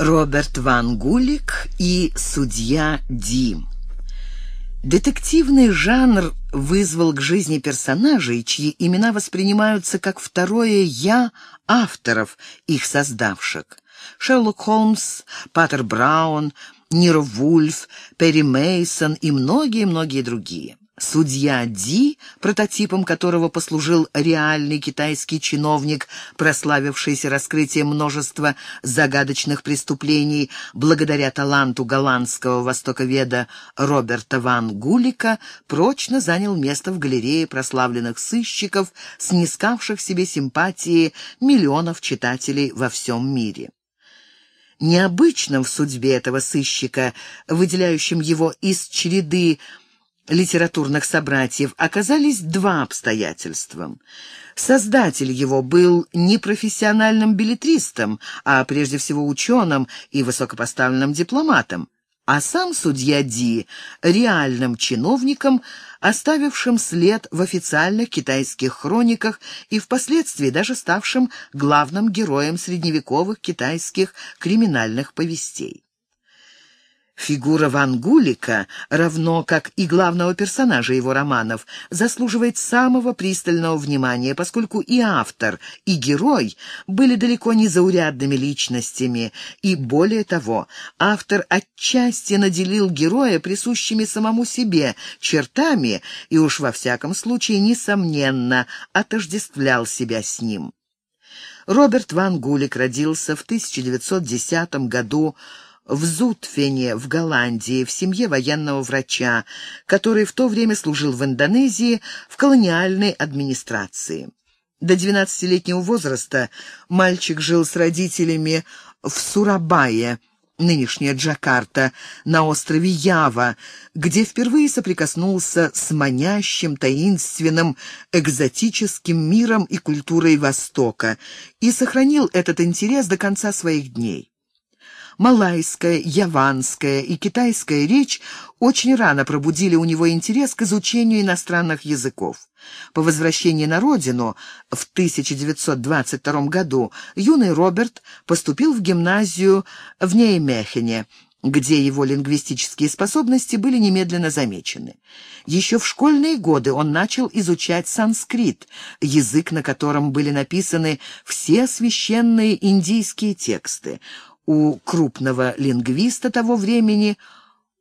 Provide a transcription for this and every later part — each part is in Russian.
Роберт Ван Гулик и судья Ди. Детективный жанр вызвал к жизни персонажей, чьи имена воспринимаются как второе «я» авторов, их создавших. Шерлок Холмс, Паттер Браун, Ниро Вульф, Перри Мейсон и многие-многие другие. Судья Ди, прототипом которого послужил реальный китайский чиновник, прославившийся раскрытием множества загадочных преступлений благодаря таланту голландского востоковеда Роберта ван Гулика, прочно занял место в галерее прославленных сыщиков, снискавших себе симпатии миллионов читателей во всем мире. Необычным в судьбе этого сыщика, выделяющим его из череды литературных собратьев оказались два обстоятельства. Создатель его был не профессиональным билетристом, а прежде всего ученым и высокопоставленным дипломатом, а сам судья Ди — реальным чиновником, оставившим след в официальных китайских хрониках и впоследствии даже ставшим главным героем средневековых китайских криминальных повестей. Фигура Ван Гулика, равно как и главного персонажа его романов, заслуживает самого пристального внимания, поскольку и автор, и герой были далеко не заурядными личностями, и более того, автор отчасти наделил героя присущими самому себе чертами и уж во всяком случае, несомненно, отождествлял себя с ним. Роберт Ван Гулик родился в 1910 году в Зутфене в Голландии в семье военного врача, который в то время служил в Индонезии в колониальной администрации. До 12-летнего возраста мальчик жил с родителями в Сурабае, нынешняя Джакарта, на острове Ява, где впервые соприкоснулся с манящим, таинственным, экзотическим миром и культурой Востока и сохранил этот интерес до конца своих дней. Малайская, яванская и китайская речь очень рано пробудили у него интерес к изучению иностранных языков. По возвращении на родину в 1922 году юный Роберт поступил в гимназию в Неймехене, где его лингвистические способности были немедленно замечены. Еще в школьные годы он начал изучать санскрит, язык, на котором были написаны все священные индийские тексты у крупного лингвиста того времени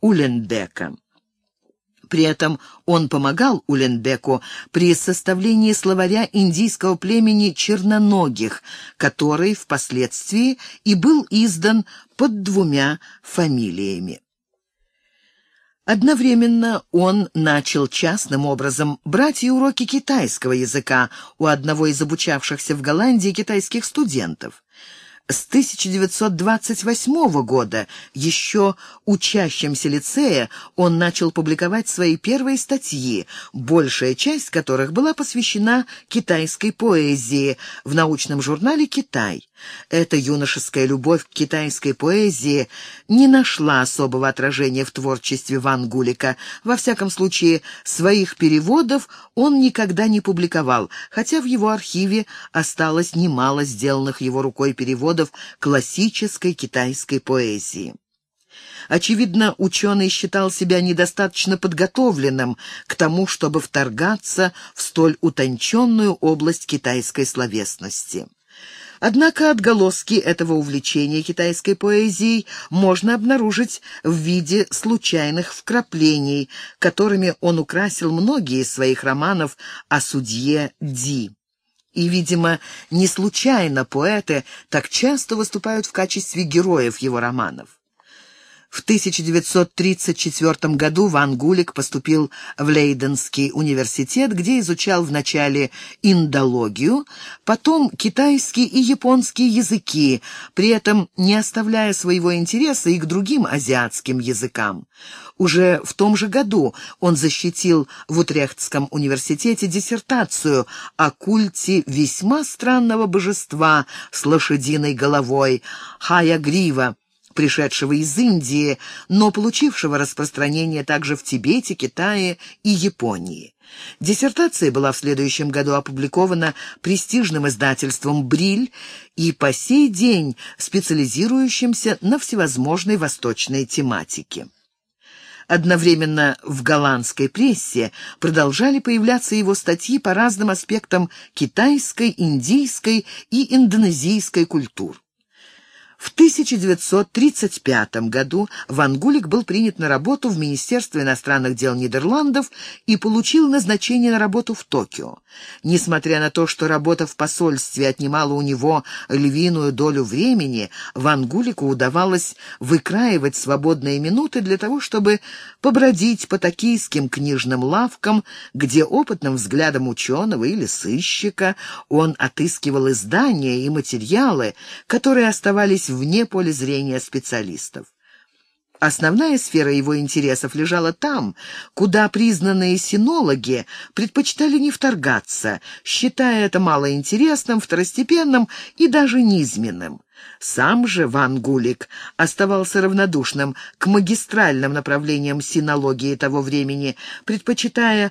Улендека. При этом он помогал Улендеку при составлении словаря индийского племени черноногих, который впоследствии и был издан под двумя фамилиями. Одновременно он начал частным образом брать и уроки китайского языка у одного из обучавшихся в Голландии китайских студентов. С 1928 года, еще учащимся лицея, он начал публиковать свои первые статьи, большая часть которых была посвящена китайской поэзии в научном журнале «Китай». Эта юношеская любовь к китайской поэзии не нашла особого отражения в творчестве Ван Гулика. Во всяком случае, своих переводов он никогда не публиковал, хотя в его архиве осталось немало сделанных его рукой переводов классической китайской поэзии. Очевидно, ученый считал себя недостаточно подготовленным к тому, чтобы вторгаться в столь утонченную область китайской словесности. Однако отголоски этого увлечения китайской поэзией можно обнаружить в виде случайных вкраплений, которыми он украсил многие из своих романов о судье Ди. И, видимо, не случайно поэты так часто выступают в качестве героев его романов. В 1934 году Ван Гулик поступил в Лейденский университет, где изучал вначале индологию, потом китайский и японский языки, при этом не оставляя своего интереса и к другим азиатским языкам. Уже в том же году он защитил в Утрехтском университете диссертацию о культе весьма странного божества с лошадиной головой – Хая Грива, пришедшего из Индии, но получившего распространение также в Тибете, Китае и Японии. Диссертация была в следующем году опубликована престижным издательством «Бриль» и по сей день специализирующимся на всевозможной восточной тематике. Одновременно в голландской прессе продолжали появляться его статьи по разным аспектам китайской, индийской и индонезийской культур. В 1935 году Ван Гулик был принят на работу в Министерство иностранных дел Нидерландов и получил назначение на работу в Токио. Несмотря на то, что работа в посольстве отнимала у него львиную долю времени, Ван Гулику удавалось выкраивать свободные минуты для того, чтобы побродить по токийским книжным лавкам, где опытным взглядом ученого или сыщика он отыскивал издания и материалы, которые оставались вне поля зрения специалистов. Основная сфера его интересов лежала там, куда признанные синологи предпочитали не вторгаться, считая это малоинтересным, второстепенным и даже низменным. Сам же Ван Гулик оставался равнодушным к магистральным направлениям синологии того времени, предпочитая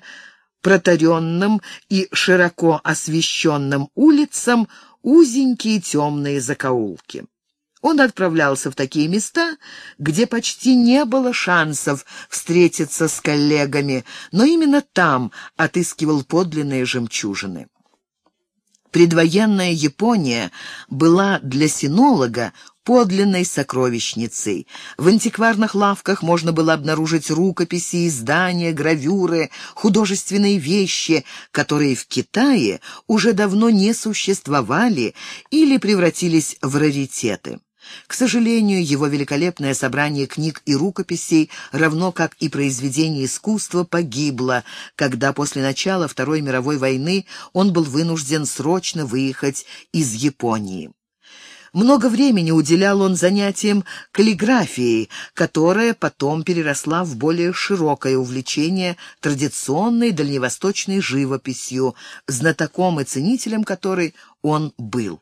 протаренным и широко освещенным улицам узенькие темные закоулки. Он отправлялся в такие места, где почти не было шансов встретиться с коллегами, но именно там отыскивал подлинные жемчужины. Предвоенная Япония была для синолога подлинной сокровищницей. В антикварных лавках можно было обнаружить рукописи, издания, гравюры, художественные вещи, которые в Китае уже давно не существовали или превратились в раритеты. К сожалению, его великолепное собрание книг и рукописей, равно как и произведений искусства, погибло, когда после начала Второй мировой войны он был вынужден срочно выехать из Японии. Много времени уделял он занятиям каллиграфией, которая потом переросла в более широкое увлечение традиционной дальневосточной живописью, знатоком и ценителем которой он был.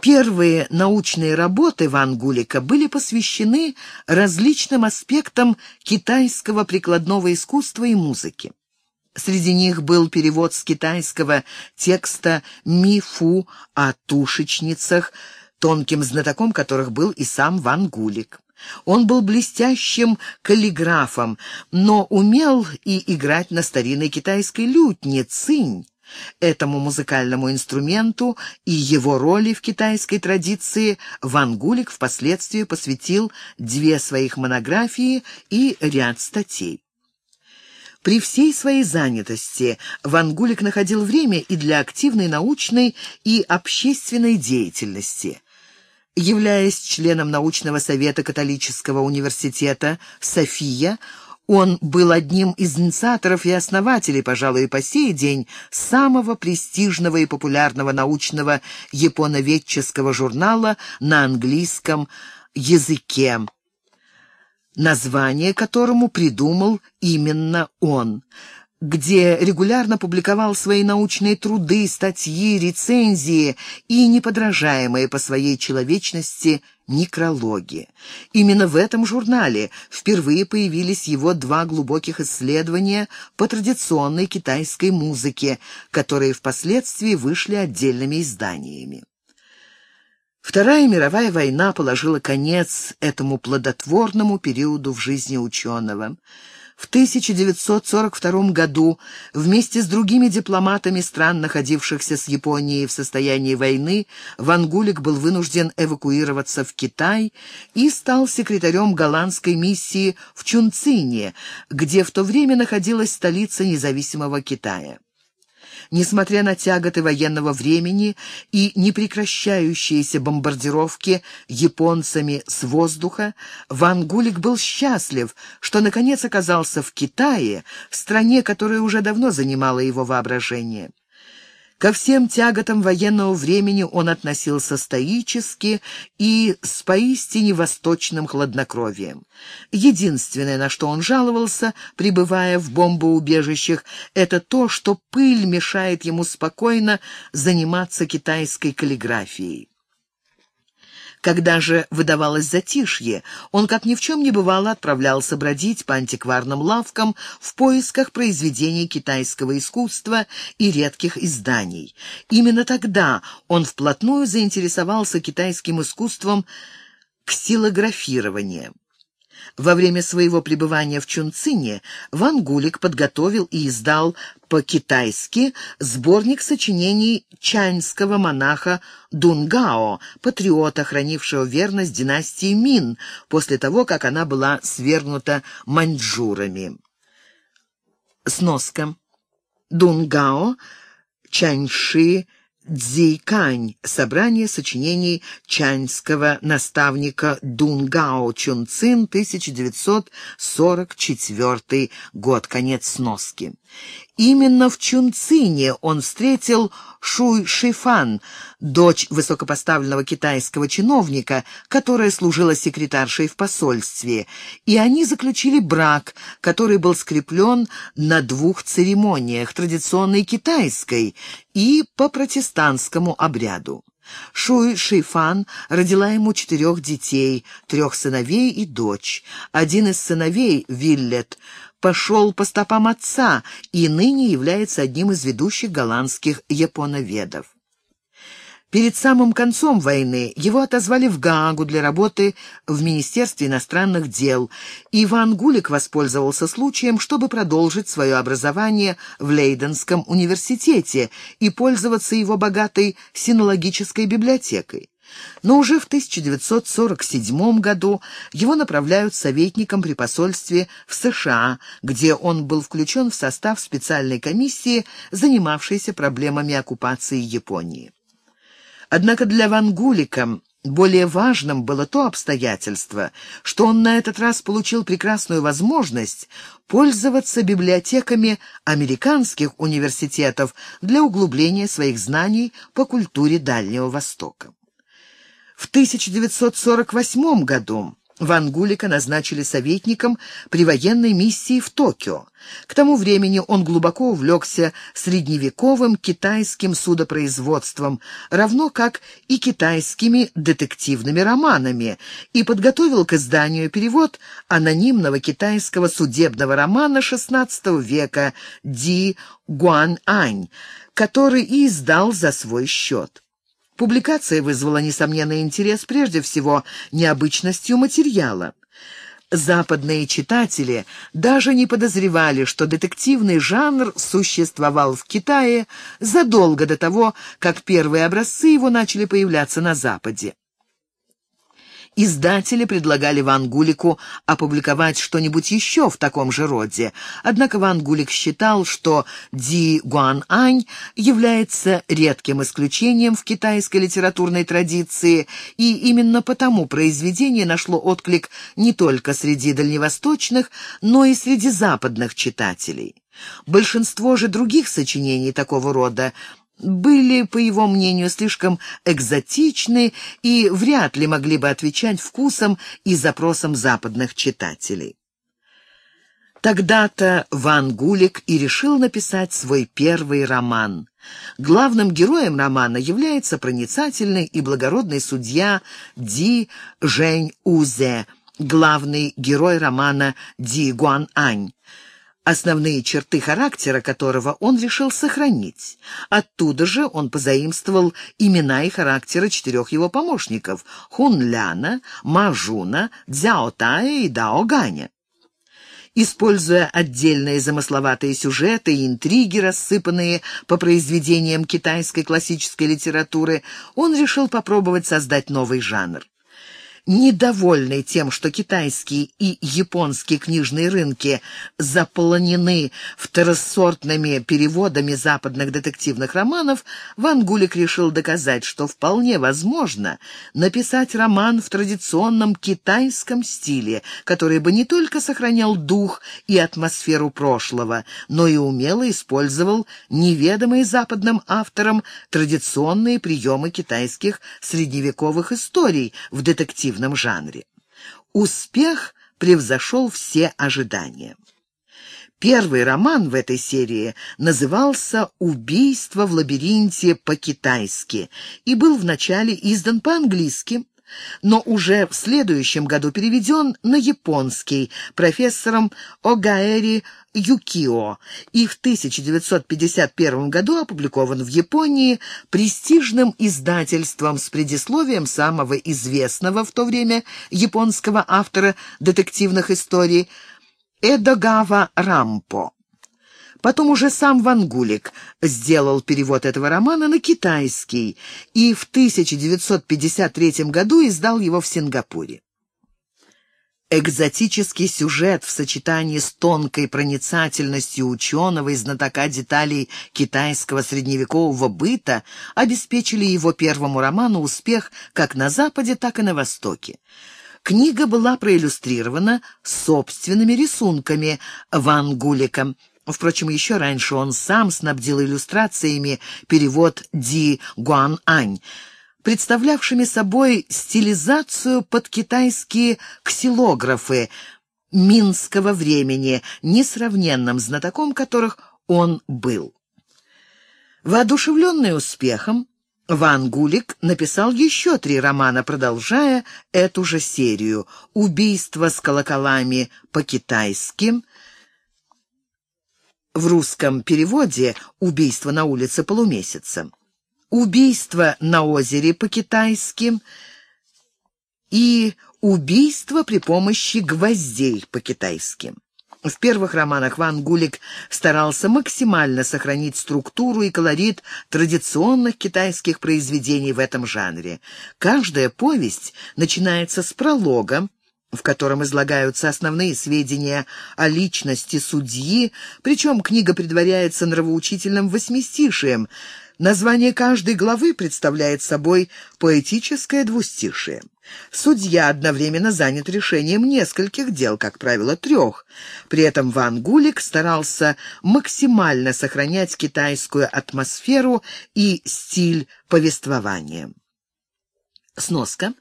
Первые научные работы Ван Гулика были посвящены различным аспектам китайского прикладного искусства и музыки. Среди них был перевод с китайского текста «Мифу» о тушечницах, тонким знатоком которых был и сам Ван Гулик. Он был блестящим каллиграфом, но умел и играть на старинной китайской лютне цинь. Этому музыкальному инструменту и его роли в китайской традиции Ван Гулик впоследствии посвятил две своих монографии и ряд статей. При всей своей занятости Ван Гулик находил время и для активной научной и общественной деятельности. Являясь членом научного совета католического университета «София», он был одним из инициаторов и основателей, пожалуй, по сей день, самого престижного и популярного научного японоведческого журнала на английском языке, название которому придумал именно он где регулярно публиковал свои научные труды, статьи, рецензии и неподражаемые по своей человечности некрологи. Именно в этом журнале впервые появились его два глубоких исследования по традиционной китайской музыке, которые впоследствии вышли отдельными изданиями. Вторая мировая война положила конец этому плодотворному периоду в жизни ученого. В 1942 году вместе с другими дипломатами стран, находившихся с Японией в состоянии войны, Ван Гулик был вынужден эвакуироваться в Китай и стал секретарем голландской миссии в Чунцине, где в то время находилась столица независимого Китая. Несмотря на тяготы военного времени и непрекращающиеся бомбардировки японцами с воздуха, Ван Гулик был счастлив, что наконец оказался в Китае, стране, которая уже давно занимала его воображение. Ко всем тяготам военного времени он относился стоически и с поистине восточным хладнокровием. Единственное, на что он жаловался, пребывая в бомбоубежищах, это то, что пыль мешает ему спокойно заниматься китайской каллиграфией. Когда же выдавалось затишье, он, как ни в чем не бывало, отправлялся бродить по антикварным лавкам в поисках произведений китайского искусства и редких изданий. Именно тогда он вплотную заинтересовался китайским искусством ксилографирования. Во время своего пребывания в Чунцине Ван Гулик подготовил и издал по-китайски сборник сочинений чаньского монаха Дунгао, патриота, хранившего верность династии Мин, после того, как она была свергнута маньчжурами. Сноска. Дунгао, Чаньши, Цзейкань. Собрание сочинений чаньского наставника Дунгао Чунцин, 1944 год. Конец сноски. Именно в Чунцине он встретил Шуй Шифан, дочь высокопоставленного китайского чиновника, которая служила секретаршей в посольстве, и они заключили брак, который был скреплен на двух церемониях, традиционной китайской и по протестантскому обряду. Шуй Шифан родила ему четырех детей, трех сыновей и дочь. Один из сыновей, Виллет, пошел по стопам отца и ныне является одним из ведущих голландских японоведов. Перед самым концом войны его отозвали в Гаагу для работы в Министерстве иностранных дел, Иван Гулик воспользовался случаем, чтобы продолжить свое образование в Лейденском университете и пользоваться его богатой синологической библиотекой. Но уже в 1947 году его направляют советником при посольстве в США, где он был включен в состав специальной комиссии, занимавшейся проблемами оккупации Японии. Однако для Ван Гулика более важным было то обстоятельство, что он на этот раз получил прекрасную возможность пользоваться библиотеками американских университетов для углубления своих знаний по культуре Дальнего Востока. В 1948 году Ван Гулика назначили советником при военной миссии в Токио. К тому времени он глубоко увлекся средневековым китайским судопроизводством, равно как и китайскими детективными романами, и подготовил к изданию перевод анонимного китайского судебного романа XVI века Ди Гуан Ань, который и издал за свой счет. Публикация вызвала несомненный интерес прежде всего необычностью материала. Западные читатели даже не подозревали, что детективный жанр существовал в Китае задолго до того, как первые образцы его начали появляться на Западе. Издатели предлагали Ван Гулику опубликовать что-нибудь еще в таком же роде, однако Ван Гулик считал, что Ди Гуан Ань является редким исключением в китайской литературной традиции, и именно потому произведение нашло отклик не только среди дальневосточных, но и среди западных читателей. Большинство же других сочинений такого рода были, по его мнению, слишком экзотичны и вряд ли могли бы отвечать вкусам и запросам западных читателей. Тогда-то Ван Гулик и решил написать свой первый роман. Главным героем романа является проницательный и благородный судья Ди Жень Узе, главный герой романа Ди Гуан Ань основные черты характера которого он решил сохранить. Оттуда же он позаимствовал имена и характеры четырех его помощников — Хунляна, Мажуна, Дзяотая и Даоганя. Используя отдельные замысловатые сюжеты и интриги, рассыпанные по произведениям китайской классической литературы, он решил попробовать создать новый жанр. Недовольный тем, что китайские и японские книжные рынки заполонены второсортными переводами западных детективных романов, Ван Гулик решил доказать, что вполне возможно написать роман в традиционном китайском стиле, который бы не только сохранял дух и атмосферу прошлого, но и умело использовал неведомые западным авторам традиционные приемы китайских средневековых историй в детективном детективном жанре. Успех превзошел все ожидания. Первый роман в этой серии назывался «Убийство в лабиринте» по-китайски и был вначале издан по-английски, но уже в следующем году переведен на японский профессором Огаэри Юкио и в 1951 году опубликован в Японии престижным издательством с предисловием самого известного в то время японского автора детективных историй Эдогава Рампо. Потом уже сам Ван Гулик сделал перевод этого романа на китайский и в 1953 году издал его в Сингапуре. Экзотический сюжет в сочетании с тонкой проницательностью ученого и знатока деталей китайского средневекового быта обеспечили его первому роману успех как на Западе, так и на Востоке. Книга была проиллюстрирована собственными рисунками Ван Гулика. Впрочем, еще раньше он сам снабдил иллюстрациями перевод Ди Гуан Ань – представлявшими собой стилизацию под китайские ксилографы минского времени, несравненным знатоком которых он был. Воодушевленный успехом, Ван Гулик написал еще три романа, продолжая эту же серию «Убийство с колоколами по-китайски», в русском переводе «Убийство на улице полумесяца», убийство на озере по-китайски и убийство при помощи гвоздей по-китайски. В первых романах Ван Гулик старался максимально сохранить структуру и колорит традиционных китайских произведений в этом жанре. Каждая повесть начинается с пролога, в котором излагаются основные сведения о личности судьи, причем книга предваряется нравоучительным восьмистишием – Название каждой главы представляет собой поэтическое двустишие. Судья одновременно занят решением нескольких дел, как правило, трех. При этом Ван Гулик старался максимально сохранять китайскую атмосферу и стиль повествования. Сноска.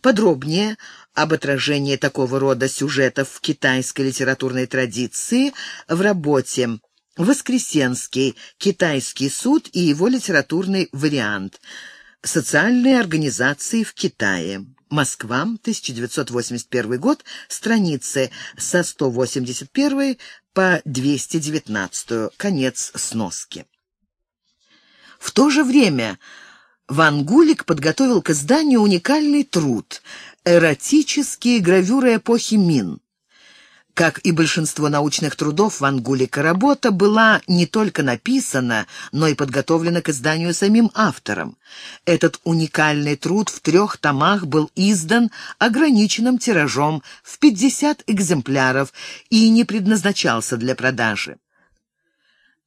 Подробнее об отражении такого рода сюжетов в китайской литературной традиции в работе Воскресенский, Китайский суд и его литературный вариант. Социальные организации в Китае. Москва, 1981 год, страницы со 181 по 219, конец сноски. В то же время Ван Гулик подготовил к изданию уникальный труд «Эротические гравюры эпохи Мин», как и большинство научных трудов Ван Гулика, работа была не только написана, но и подготовлена к изданию самим автором. Этот уникальный труд в трех томах был издан ограниченным тиражом в 50 экземпляров и не предназначался для продажи.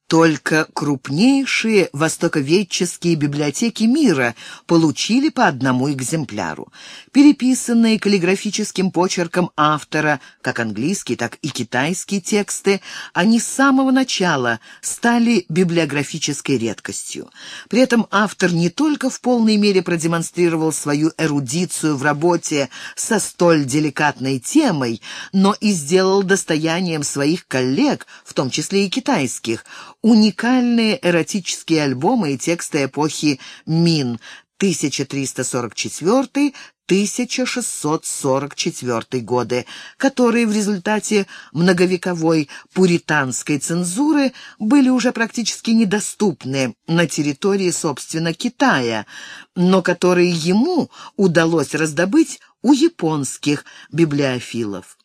Только крупнейшие востоковедческие библиотеки мира получили по одному экземпляру. Переписанные каллиграфическим почерком автора, как английские, так и китайские тексты, они с самого начала стали библиографической редкостью. При этом автор не только в полной мере продемонстрировал свою эрудицию в работе со столь деликатной темой, но и сделал достоянием своих коллег, в том числе и китайских, уникальные эротические альбомы и тексты эпохи Мин 1344-1644 годы, которые в результате многовековой пуританской цензуры были уже практически недоступны на территории, собственно, Китая, но которые ему удалось раздобыть у японских библиофилов.